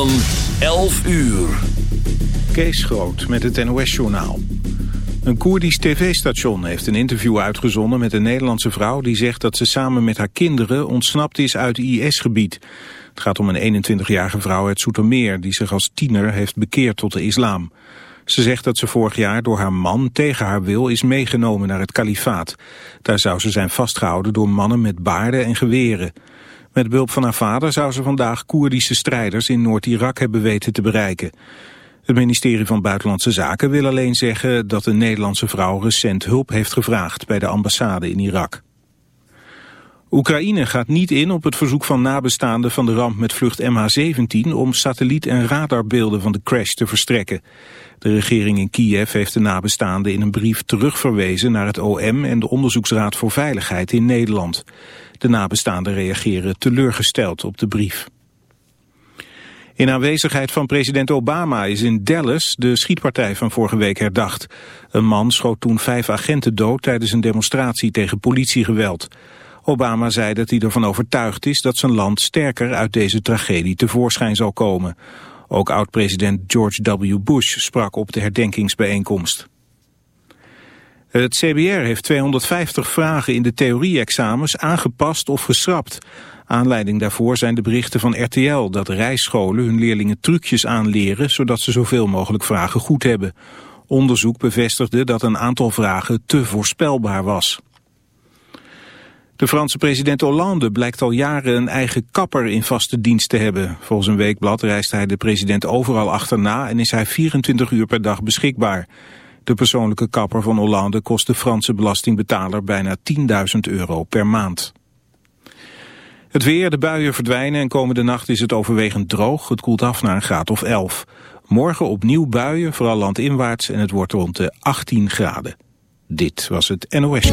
Van 11 uur. Kees Groot met het NOS-journaal. Een Koerdisch tv-station heeft een interview uitgezonden met een Nederlandse vrouw... die zegt dat ze samen met haar kinderen ontsnapt is uit IS-gebied. Het gaat om een 21-jarige vrouw uit Soetermeer... die zich als tiener heeft bekeerd tot de islam. Ze zegt dat ze vorig jaar door haar man tegen haar wil is meegenomen naar het kalifaat. Daar zou ze zijn vastgehouden door mannen met baarden en geweren... Met behulp van haar vader zou ze vandaag Koerdische strijders in Noord-Irak hebben weten te bereiken. Het ministerie van Buitenlandse Zaken wil alleen zeggen dat een Nederlandse vrouw recent hulp heeft gevraagd bij de ambassade in Irak. Oekraïne gaat niet in op het verzoek van nabestaanden van de ramp met vlucht MH17 om satelliet- en radarbeelden van de crash te verstrekken. De regering in Kiev heeft de nabestaanden in een brief terugverwezen naar het OM en de Onderzoeksraad voor Veiligheid in Nederland. De nabestaanden reageren teleurgesteld op de brief. In aanwezigheid van president Obama is in Dallas de schietpartij van vorige week herdacht. Een man schoot toen vijf agenten dood tijdens een demonstratie tegen politiegeweld. Obama zei dat hij ervan overtuigd is dat zijn land sterker uit deze tragedie tevoorschijn zal komen. Ook oud-president George W. Bush sprak op de herdenkingsbijeenkomst. Het CBR heeft 250 vragen in de theorie-examens aangepast of geschrapt. Aanleiding daarvoor zijn de berichten van RTL dat rijscholen hun leerlingen trucjes aanleren zodat ze zoveel mogelijk vragen goed hebben. Onderzoek bevestigde dat een aantal vragen te voorspelbaar was. De Franse president Hollande blijkt al jaren een eigen kapper in vaste dienst te hebben. Volgens een weekblad reist hij de president overal achterna en is hij 24 uur per dag beschikbaar. De persoonlijke kapper van Hollande kost de Franse belastingbetaler bijna 10.000 euro per maand. Het weer, de buien verdwijnen en komende nacht is het overwegend droog. Het koelt af naar een graad of 11. Morgen opnieuw buien, vooral landinwaarts en het wordt rond de 18 graden. Dit was het NOS.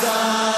star.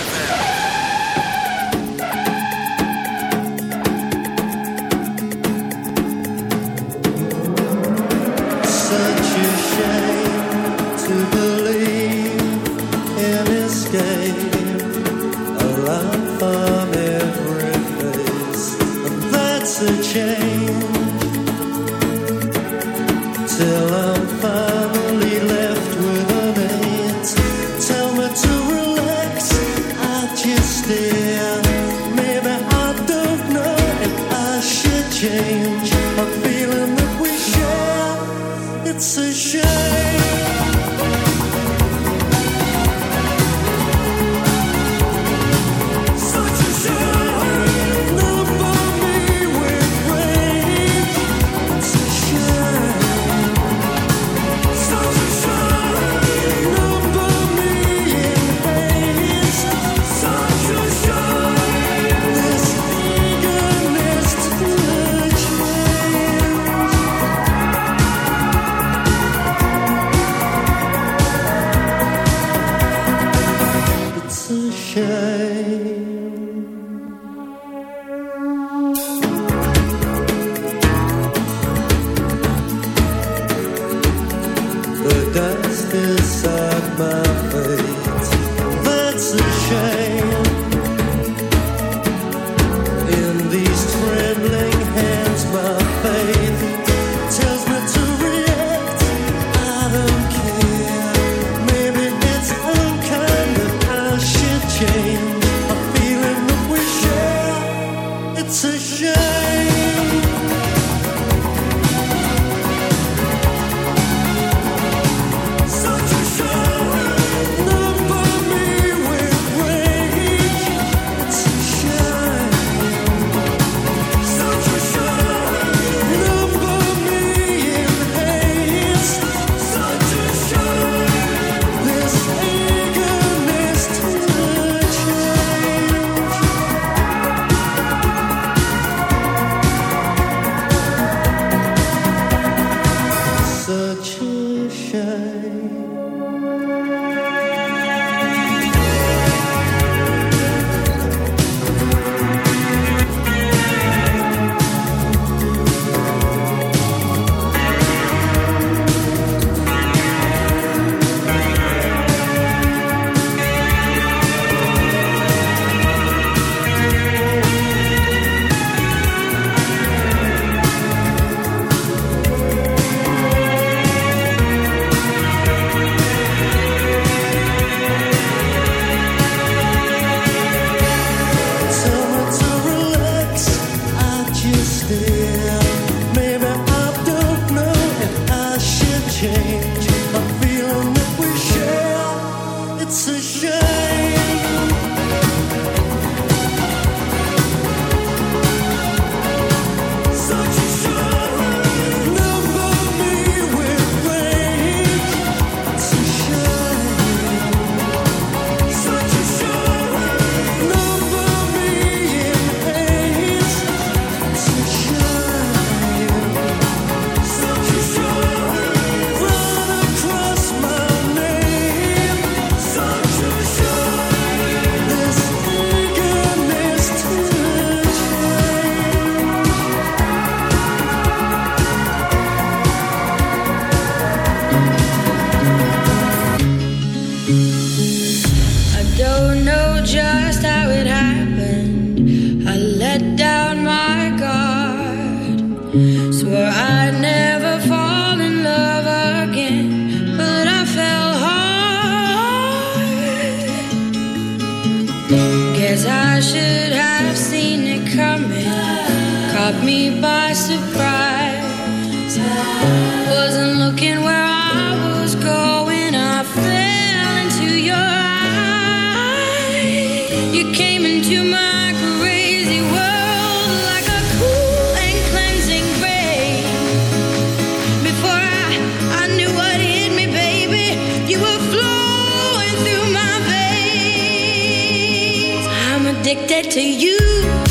addicted to you.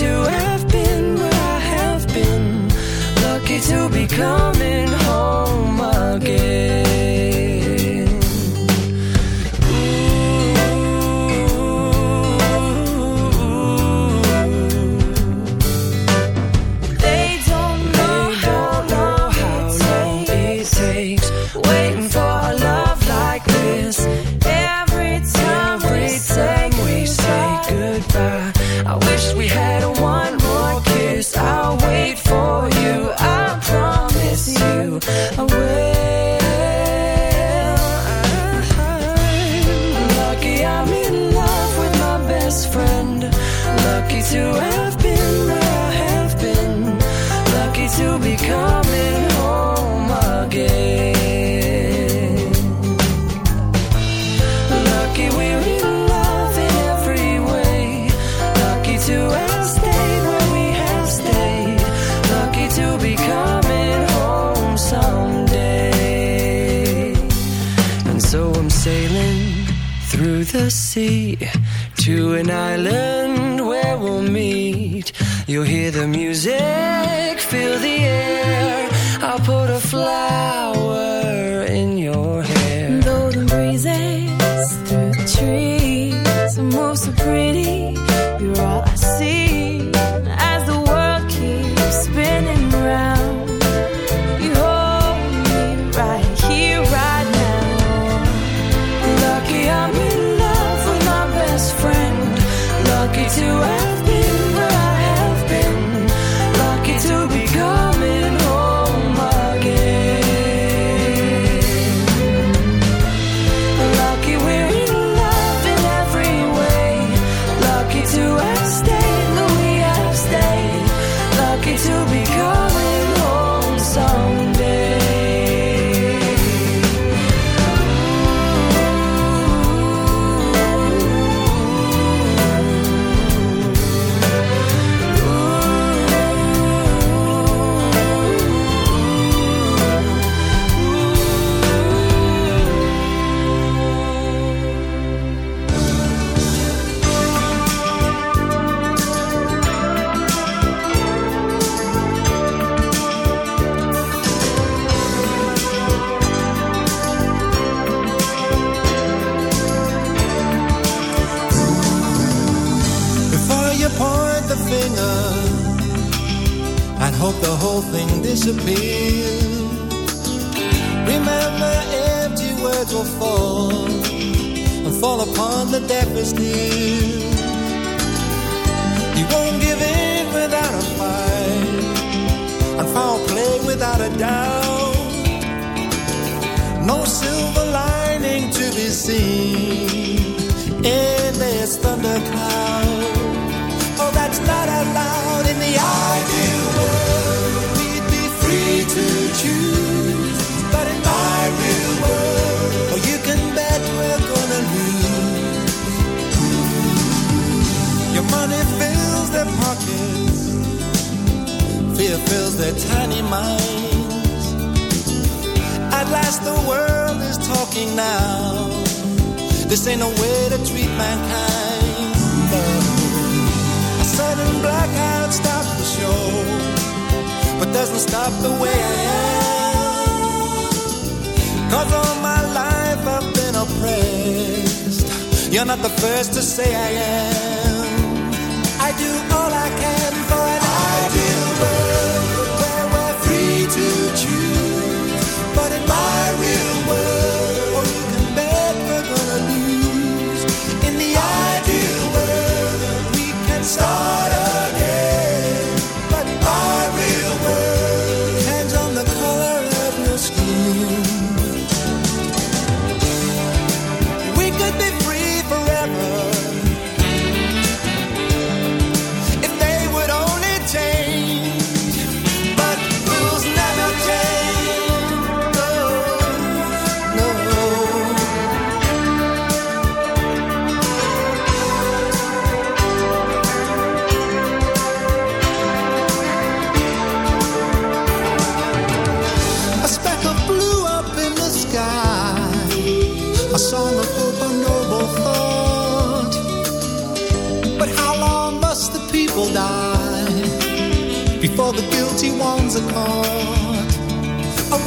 to have been where I have been, lucky to become.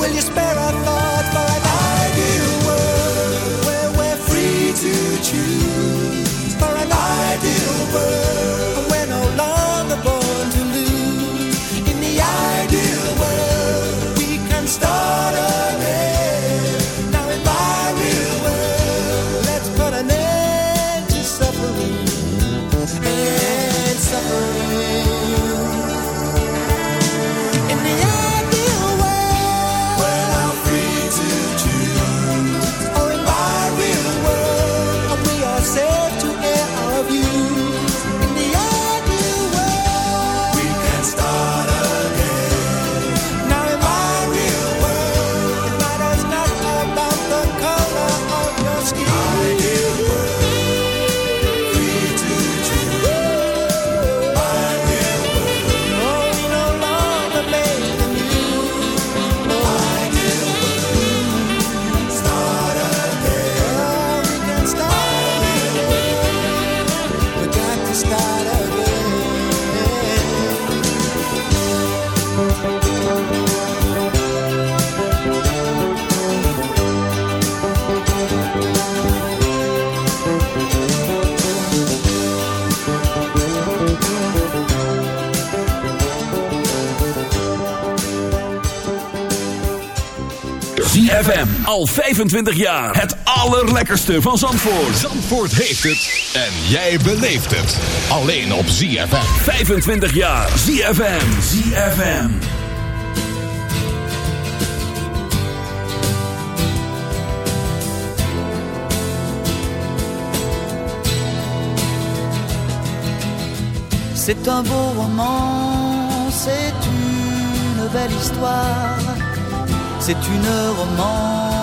Will you spare al 25 jaar. Het allerlekkerste van Zandvoort. Zandvoort heeft het en jij beleeft het. Alleen op ZFM. 25 jaar. ZFM. ZFM. C'est un beau roman, c'est une belle histoire, c'est une romance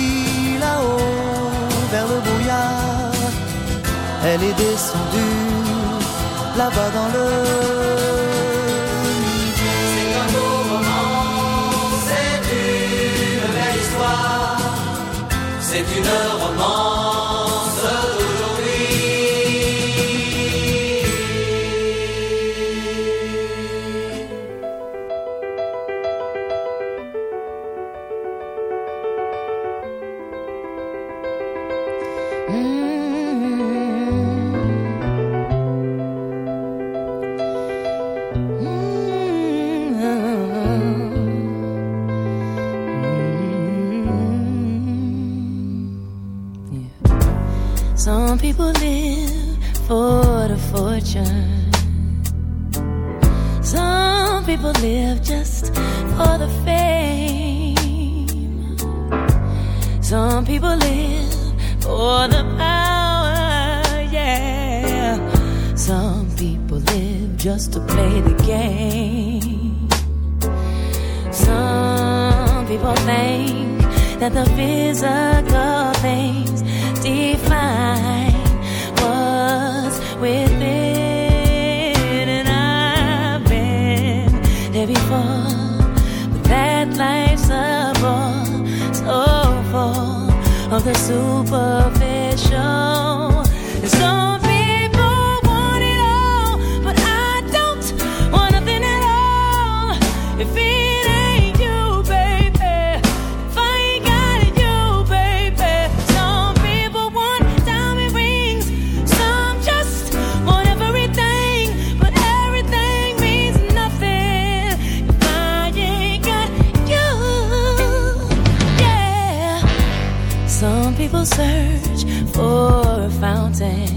là-haut vers le brouillard. Elle est descendue là-bas dans le C'est une romance. search for a fountain.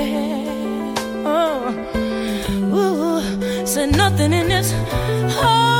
baby. Oh, ooh, said nothing in this. Oh.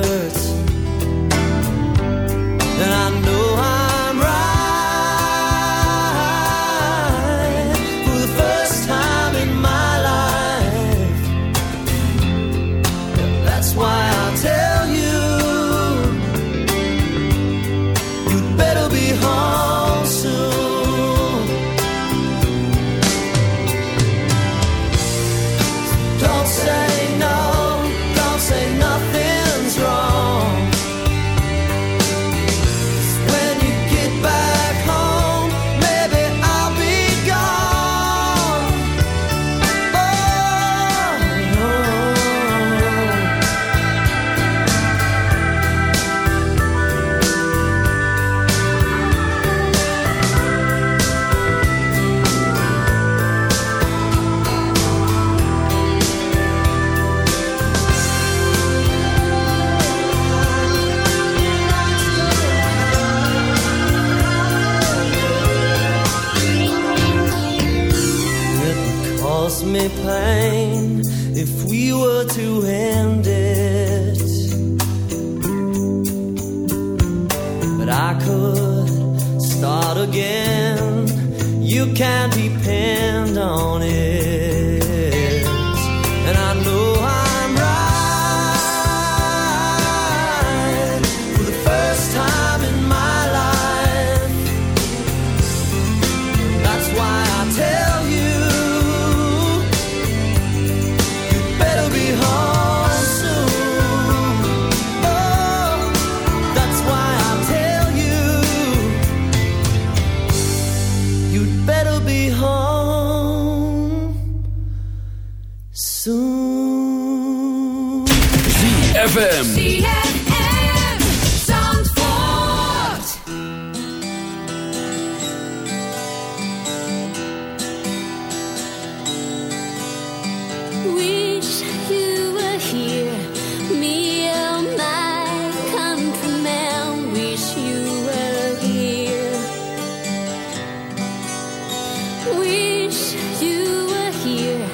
Wish you were here.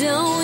Don't